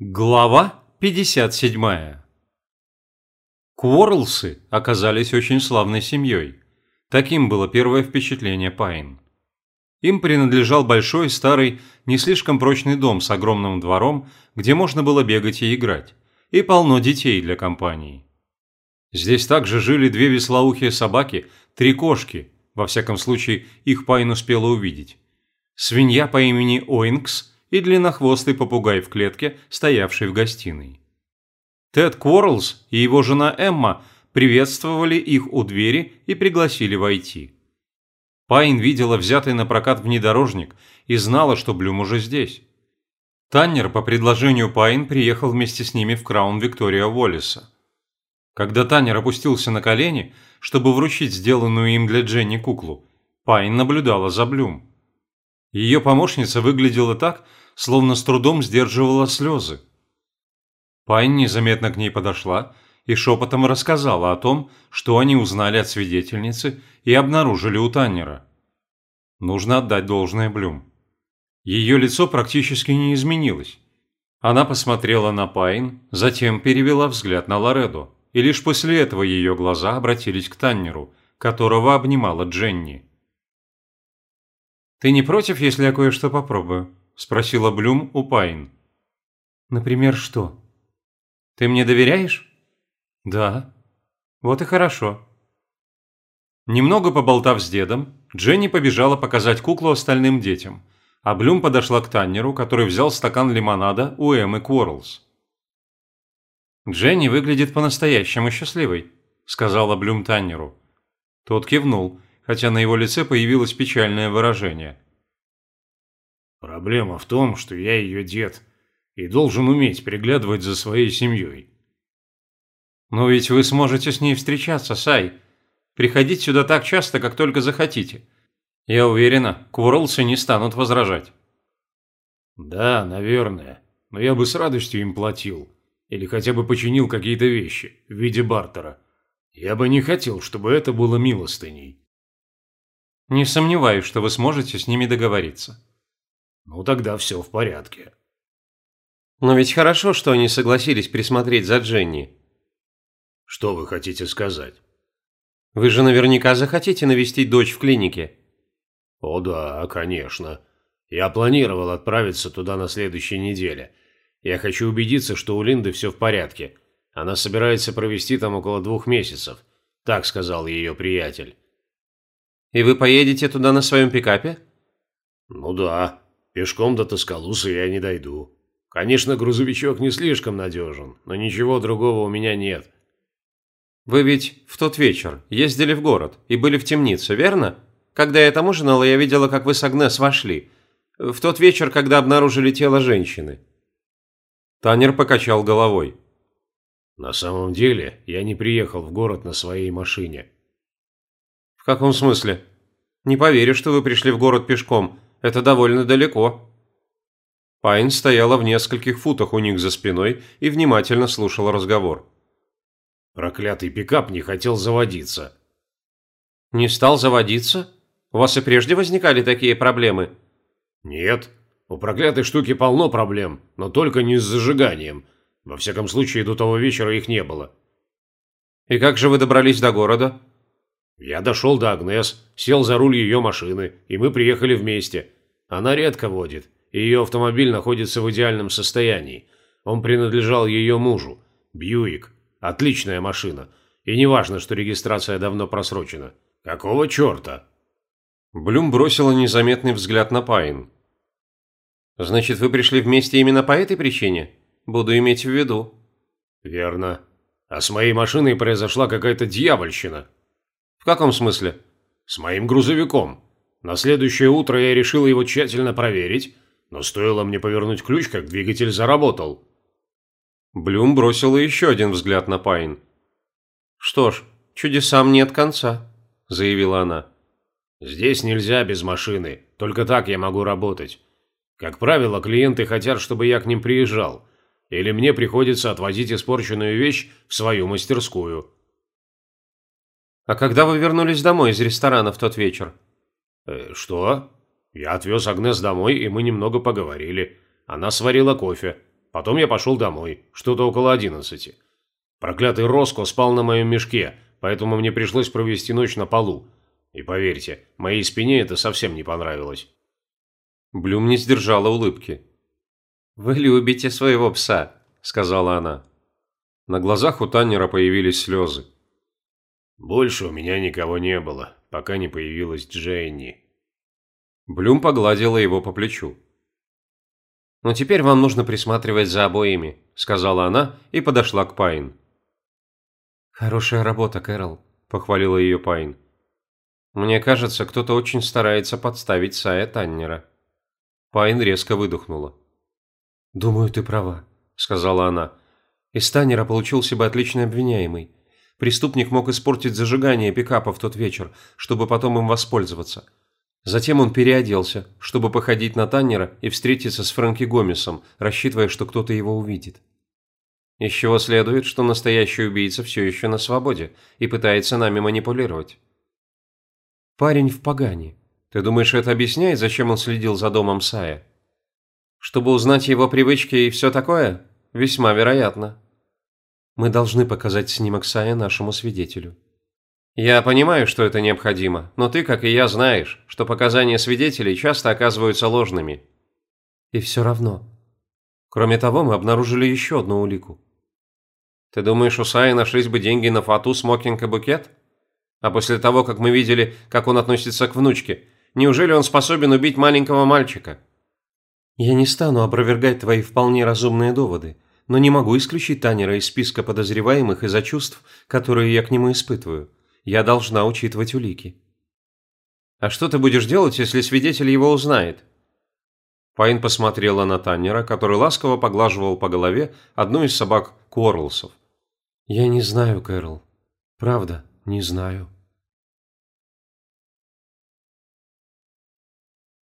Глава 57 Куорлсы оказались очень славной семьей. Таким было первое впечатление Пайн. Им принадлежал большой, старый, не слишком прочный дом с огромным двором, где можно было бегать и играть, и полно детей для компании. Здесь также жили две веслоухие собаки, три кошки, во всяком случае их Пайн успела увидеть. Свинья по имени Оинкс – и длиннохвостый попугай в клетке, стоявший в гостиной. Тед Кворлс и его жена Эмма приветствовали их у двери и пригласили войти. Пайн видела взятый на прокат внедорожник и знала, что Блюм уже здесь. Таннер по предложению Пайн приехал вместе с ними в Краун Виктория Уоллиса. Когда Таннер опустился на колени, чтобы вручить сделанную им для Дженни куклу, Пайн наблюдала за Блюм. Ее помощница выглядела так, словно с трудом сдерживала слезы. Пайн незаметно к ней подошла и шепотом рассказала о том, что они узнали от свидетельницы и обнаружили у Таннера. Нужно отдать должное Блюм. Ее лицо практически не изменилось. Она посмотрела на Пайн, затем перевела взгляд на Лоредо, и лишь после этого ее глаза обратились к Таннеру, которого обнимала Дженни. «Ты не против, если я кое-что попробую?» – спросила Блюм у Пайн. «Например, что?» «Ты мне доверяешь?» «Да». «Вот и хорошо». Немного поболтав с дедом, Дженни побежала показать куклу остальным детям, а Блюм подошла к Таннеру, который взял стакан лимонада у Эммы Куорлс. «Дженни выглядит по-настоящему счастливой», – сказала Блюм Таннеру. Тот кивнул, хотя на его лице появилось печальное выражение. Проблема в том, что я ее дед и должен уметь приглядывать за своей семьей. Но ведь вы сможете с ней встречаться, Сай. Приходить сюда так часто, как только захотите. Я уверена, Курлсы не станут возражать. Да, наверное. Но я бы с радостью им платил. Или хотя бы починил какие-то вещи в виде бартера. Я бы не хотел, чтобы это было милостыней. Не сомневаюсь, что вы сможете с ними договориться. Ну тогда все в порядке. Но ведь хорошо, что они согласились присмотреть за Дженни. Что вы хотите сказать? Вы же наверняка захотите навестить дочь в клинике. О да, конечно. Я планировал отправиться туда на следующей неделе. Я хочу убедиться, что у Линды все в порядке. Она собирается провести там около двух месяцев. Так сказал ее приятель. И вы поедете туда на своем пикапе? Ну да. Пешком до Тоскалуса я не дойду. Конечно, грузовичок не слишком надежен, но ничего другого у меня нет. Вы ведь в тот вечер ездили в город и были в темнице, верно? Когда я там ужинала, я видела, как вы с Агнес вошли. В тот вечер, когда обнаружили тело женщины. Танер покачал головой. На самом деле, я не приехал в город на своей машине. В каком смысле? Не поверю, что вы пришли в город пешком. Это довольно далеко». Пайн стояла в нескольких футах у них за спиной и внимательно слушала разговор. «Проклятый пикап не хотел заводиться». «Не стал заводиться? У вас и прежде возникали такие проблемы?» «Нет. У проклятой штуки полно проблем, но только не с зажиганием. Во всяком случае, до того вечера их не было». «И как же вы добрались до города?» Я дошел до Агнес, сел за руль ее машины, и мы приехали вместе. Она редко водит, и ее автомобиль находится в идеальном состоянии. Он принадлежал ее мужу. Бьюик. Отличная машина. И не важно, что регистрация давно просрочена. Какого черта? Блюм бросила незаметный взгляд на Пайн. «Значит, вы пришли вместе именно по этой причине? Буду иметь в виду». «Верно. А с моей машиной произошла какая-то дьявольщина». «В каком смысле?» «С моим грузовиком. На следующее утро я решил его тщательно проверить, но стоило мне повернуть ключ, как двигатель заработал». Блюм бросила еще один взгляд на Пайн. «Что ж, чудесам нет конца», – заявила она. «Здесь нельзя без машины, только так я могу работать. Как правило, клиенты хотят, чтобы я к ним приезжал, или мне приходится отвозить испорченную вещь в свою мастерскую». «А когда вы вернулись домой из ресторана в тот вечер?» «Э, «Что?» «Я отвез Агнес домой, и мы немного поговорили. Она сварила кофе. Потом я пошел домой, что-то около одиннадцати. Проклятый Роско спал на моем мешке, поэтому мне пришлось провести ночь на полу. И поверьте, моей спине это совсем не понравилось. Блюм не сдержала улыбки. «Вы любите своего пса», – сказала она. На глазах у Таннера появились слезы. «Больше у меня никого не было, пока не появилась Дженни». Блюм погладила его по плечу. «Ну теперь вам нужно присматривать за обоими», – сказала она и подошла к Пайн. «Хорошая работа, Кэрол», – похвалила ее Пайн. «Мне кажется, кто-то очень старается подставить Сая Таннера». Пайн резко выдохнула. «Думаю, ты права», – сказала она. «Из Таннера получился бы отличный обвиняемый. Преступник мог испортить зажигание пикапа в тот вечер, чтобы потом им воспользоваться. Затем он переоделся, чтобы походить на Таннера и встретиться с Фрэнки Гомесом, рассчитывая, что кто-то его увидит. Из чего следует, что настоящий убийца все еще на свободе и пытается нами манипулировать. Парень в погане. Ты думаешь, это объясняет, зачем он следил за домом Сая? Чтобы узнать его привычки и все такое? Весьма вероятно. Мы должны показать снимок Сая нашему свидетелю. Я понимаю, что это необходимо, но ты, как и я, знаешь, что показания свидетелей часто оказываются ложными. И все равно. Кроме того, мы обнаружили еще одну улику. Ты думаешь, у Сая нашлись бы деньги на фату, смокинг и букет? А после того, как мы видели, как он относится к внучке, Неужели он способен убить маленького мальчика? Я не стану опровергать твои вполне разумные доводы, но не могу исключить Танера из списка подозреваемых из-за чувств, которые я к нему испытываю. Я должна учитывать улики. А что ты будешь делать, если свидетель его узнает? Пайн посмотрела на Таннера, который ласково поглаживал по голове одну из собак Корлсов. «Я не знаю, Кэрол. Правда, не знаю».